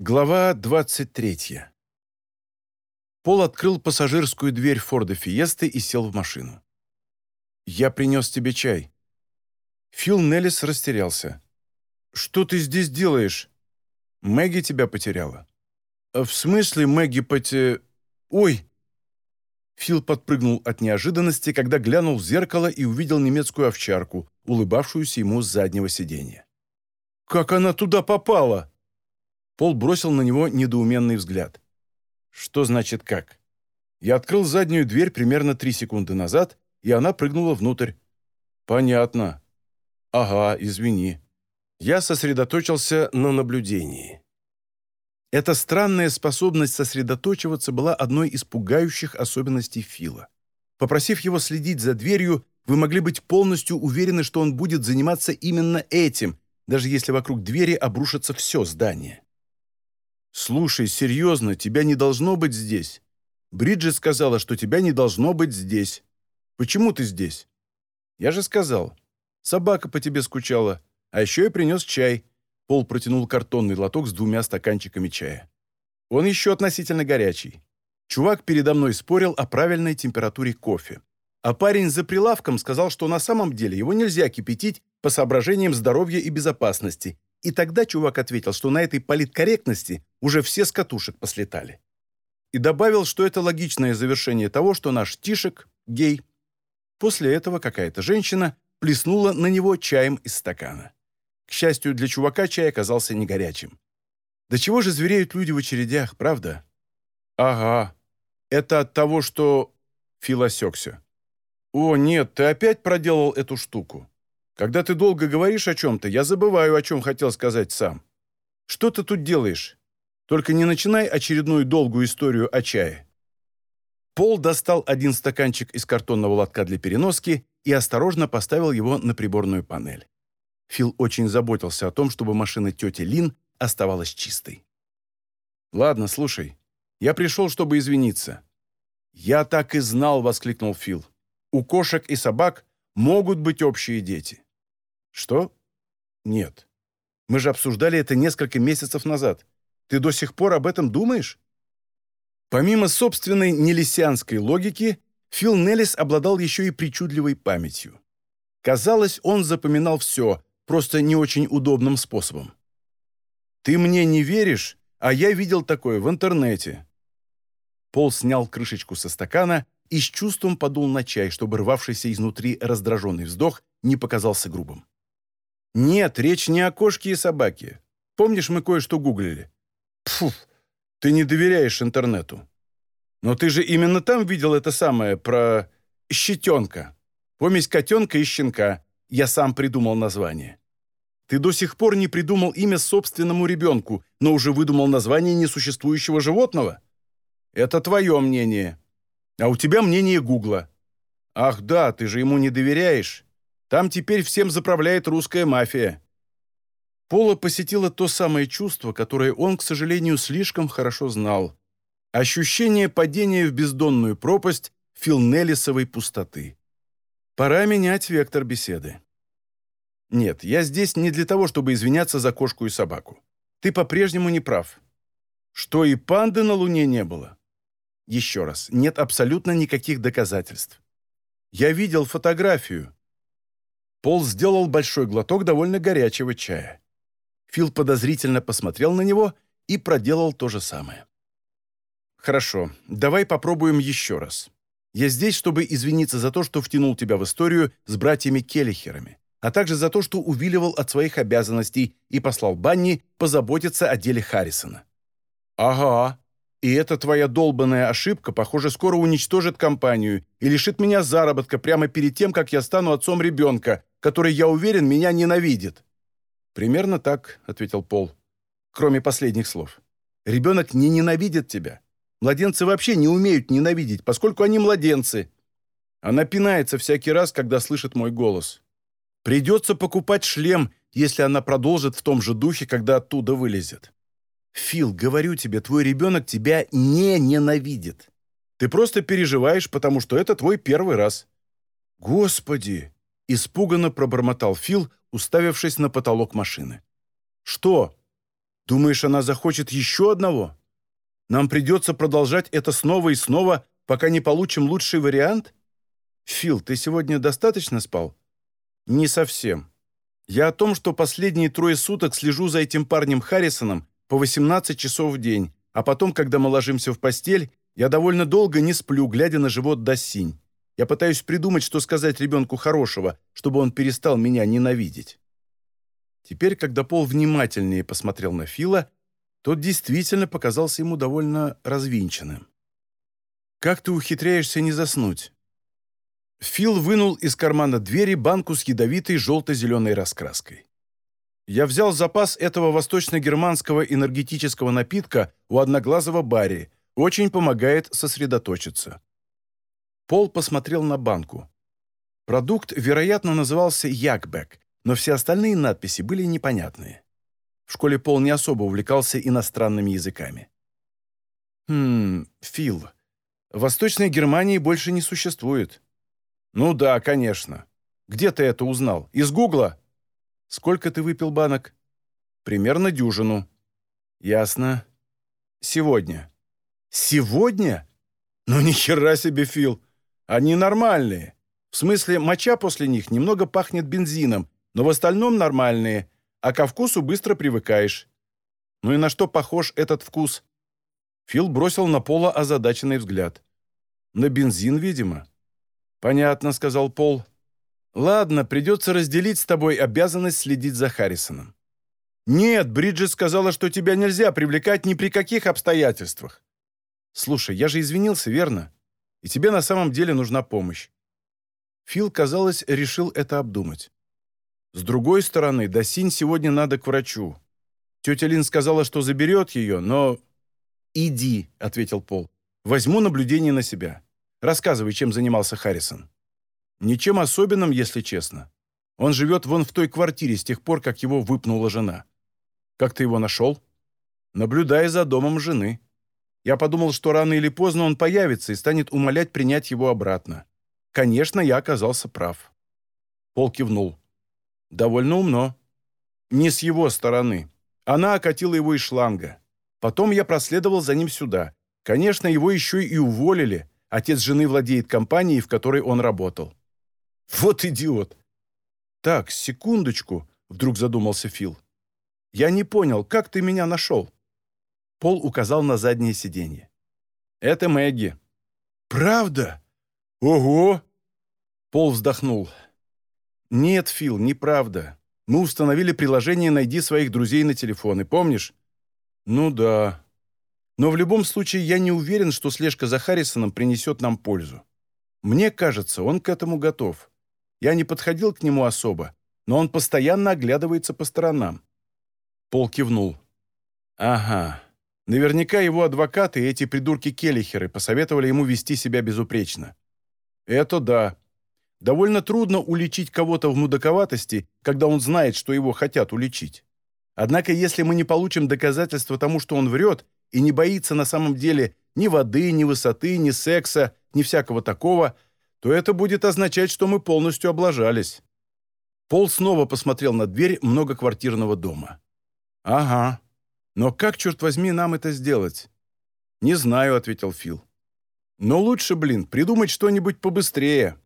Глава 23. Пол открыл пассажирскую дверь Форда Фиесты и сел в машину. «Я принес тебе чай». Фил Неллис растерялся. «Что ты здесь делаешь? Мэгги тебя потеряла». «В смысле Мэгги поте... Ой!» Фил подпрыгнул от неожиданности, когда глянул в зеркало и увидел немецкую овчарку, улыбавшуюся ему с заднего сиденья. «Как она туда попала?» Пол бросил на него недоуменный взгляд. «Что значит как?» Я открыл заднюю дверь примерно три секунды назад, и она прыгнула внутрь. «Понятно». «Ага, извини». Я сосредоточился на наблюдении. Эта странная способность сосредоточиваться была одной из пугающих особенностей Фила. Попросив его следить за дверью, вы могли быть полностью уверены, что он будет заниматься именно этим, даже если вокруг двери обрушится все здание. «Слушай, серьезно, тебя не должно быть здесь. Бриджит сказала, что тебя не должно быть здесь. Почему ты здесь?» «Я же сказал. Собака по тебе скучала. А еще я принес чай». Пол протянул картонный лоток с двумя стаканчиками чая. Он еще относительно горячий. Чувак передо мной спорил о правильной температуре кофе. А парень за прилавком сказал, что на самом деле его нельзя кипятить по соображениям здоровья и безопасности, и тогда чувак ответил, что на этой политкорректности уже все с катушек послетали. И добавил, что это логичное завершение того, что наш Тишек – гей. После этого какая-то женщина плеснула на него чаем из стакана. К счастью, для чувака чай оказался не горячим. Да чего же звереют люди в очередях, правда? Ага. Это от того, что... Фил осекся. О, нет, ты опять проделал эту штуку. Когда ты долго говоришь о чем-то, я забываю, о чем хотел сказать сам. Что ты тут делаешь? Только не начинай очередную долгую историю о чае». Пол достал один стаканчик из картонного лотка для переноски и осторожно поставил его на приборную панель. Фил очень заботился о том, чтобы машина тети Лин оставалась чистой. «Ладно, слушай. Я пришел, чтобы извиниться». «Я так и знал!» — воскликнул Фил. «У кошек и собак могут быть общие дети. «Что?» «Нет. Мы же обсуждали это несколько месяцев назад. Ты до сих пор об этом думаешь?» Помимо собственной нелисианской логики, Фил Неллис обладал еще и причудливой памятью. Казалось, он запоминал все, просто не очень удобным способом. «Ты мне не веришь, а я видел такое в интернете». Пол снял крышечку со стакана и с чувством подул на чай, чтобы рвавшийся изнутри раздраженный вздох не показался грубым. «Нет, речь не о кошке и собаке. Помнишь, мы кое-что гуглили?» «Пфу, ты не доверяешь интернету. Но ты же именно там видел это самое про щетенка. Помесь котенка и щенка. Я сам придумал название. Ты до сих пор не придумал имя собственному ребенку, но уже выдумал название несуществующего животного? Это твое мнение. А у тебя мнение Гугла. Ах да, ты же ему не доверяешь. Там теперь всем заправляет русская мафия». Пола посетило то самое чувство, которое он, к сожалению, слишком хорошо знал. Ощущение падения в бездонную пропасть филнелисовой пустоты. Пора менять вектор беседы. Нет, я здесь не для того, чтобы извиняться за кошку и собаку. Ты по-прежнему не прав. Что и панды на Луне не было. Еще раз, нет абсолютно никаких доказательств. Я видел фотографию. Пол сделал большой глоток довольно горячего чая. Фил подозрительно посмотрел на него и проделал то же самое. «Хорошо, давай попробуем еще раз. Я здесь, чтобы извиниться за то, что втянул тебя в историю с братьями Келлихерами, а также за то, что увиливал от своих обязанностей и послал Банни позаботиться о деле Харрисона». «Ага. И эта твоя долбанная ошибка, похоже, скоро уничтожит компанию и лишит меня заработка прямо перед тем, как я стану отцом ребенка, который, я уверен, меня ненавидит». «Примерно так», — ответил Пол, кроме последних слов. «Ребенок не ненавидит тебя. Младенцы вообще не умеют ненавидеть, поскольку они младенцы. Она пинается всякий раз, когда слышит мой голос. Придется покупать шлем, если она продолжит в том же духе, когда оттуда вылезет. Фил, говорю тебе, твой ребенок тебя не ненавидит. Ты просто переживаешь, потому что это твой первый раз. Господи! Испуганно пробормотал Фил, уставившись на потолок машины. «Что?» Думаешь, она захочет еще одного? Нам придется продолжать это снова и снова, пока не получим лучший вариант? Фил, ты сегодня достаточно спал? Не совсем. Я о том, что последние трое суток слежу за этим парнем Харрисоном по 18 часов в день, а потом, когда мы ложимся в постель, я довольно долго не сплю, глядя на живот Дассинь. Я пытаюсь придумать, что сказать ребенку хорошего, чтобы он перестал меня ненавидеть. Теперь, когда Пол внимательнее посмотрел на Фила, тот действительно показался ему довольно развинченным. «Как ты ухитряешься не заснуть?» Фил вынул из кармана двери банку с ядовитой желто-зеленой раскраской. Я взял запас этого восточно-германского энергетического напитка у одноглазого Барри. Очень помогает сосредоточиться. Пол посмотрел на банку. Продукт, вероятно, назывался Якбек, но все остальные надписи были непонятные. В школе Пол не особо увлекался иностранными языками. «Хм, Фил, Восточной Германии больше не существует». «Ну да, конечно. Где ты это узнал? Из Гугла?» «Сколько ты выпил банок?» «Примерно дюжину». «Ясно. Сегодня». «Сегодня? Ну ни хера себе, Фил. Они нормальные. В смысле, моча после них немного пахнет бензином, но в остальном нормальные, а ко вкусу быстро привыкаешь. Ну и на что похож этот вкус?» Фил бросил на Пола озадаченный взгляд. «На бензин, видимо». «Понятно», — сказал Пол. «Ладно, придется разделить с тобой обязанность следить за Харрисоном». «Нет, Бриджит сказала, что тебя нельзя привлекать ни при каких обстоятельствах». «Слушай, я же извинился, верно? И тебе на самом деле нужна помощь». Фил, казалось, решил это обдумать. С другой стороны, Досинь сегодня надо к врачу. Тетя Лин сказала, что заберет ее, но... «Иди», — ответил Пол. «Возьму наблюдение на себя. Рассказывай, чем занимался Харрисон». «Ничем особенным, если честно. Он живет вон в той квартире с тех пор, как его выпнула жена». «Как ты его нашел?» «Наблюдая за домом жены. Я подумал, что рано или поздно он появится и станет умолять принять его обратно. Конечно, я оказался прав». Пол кивнул. «Довольно умно. Не с его стороны. Она окатила его из шланга. Потом я проследовал за ним сюда. Конечно, его еще и уволили, Отец жены владеет компанией, в которой он работал». «Вот идиот!» «Так, секундочку», — вдруг задумался Фил. «Я не понял, как ты меня нашел?» Пол указал на заднее сиденье. «Это Мэгги». «Правда? Ого!» Пол вздохнул. «Нет, Фил, неправда. Мы установили приложение «Найди своих друзей на телефоны», помнишь?» «Ну да. Но в любом случае я не уверен, что слежка за Харрисоном принесет нам пользу. Мне кажется, он к этому готов. Я не подходил к нему особо, но он постоянно оглядывается по сторонам. Пол кивнул. «Ага. Наверняка его адвокаты и эти придурки-келлихеры посоветовали ему вести себя безупречно. Это да. Довольно трудно уличить кого-то в мудаковатости, когда он знает, что его хотят уличить. Однако если мы не получим доказательства тому, что он врет, и не боится на самом деле ни воды, ни высоты, ни секса, ни всякого такого, то это будет означать, что мы полностью облажались. Пол снова посмотрел на дверь многоквартирного дома. «Ага. Но как, черт возьми, нам это сделать?» «Не знаю», — ответил Фил. «Но лучше, блин, придумать что-нибудь побыстрее».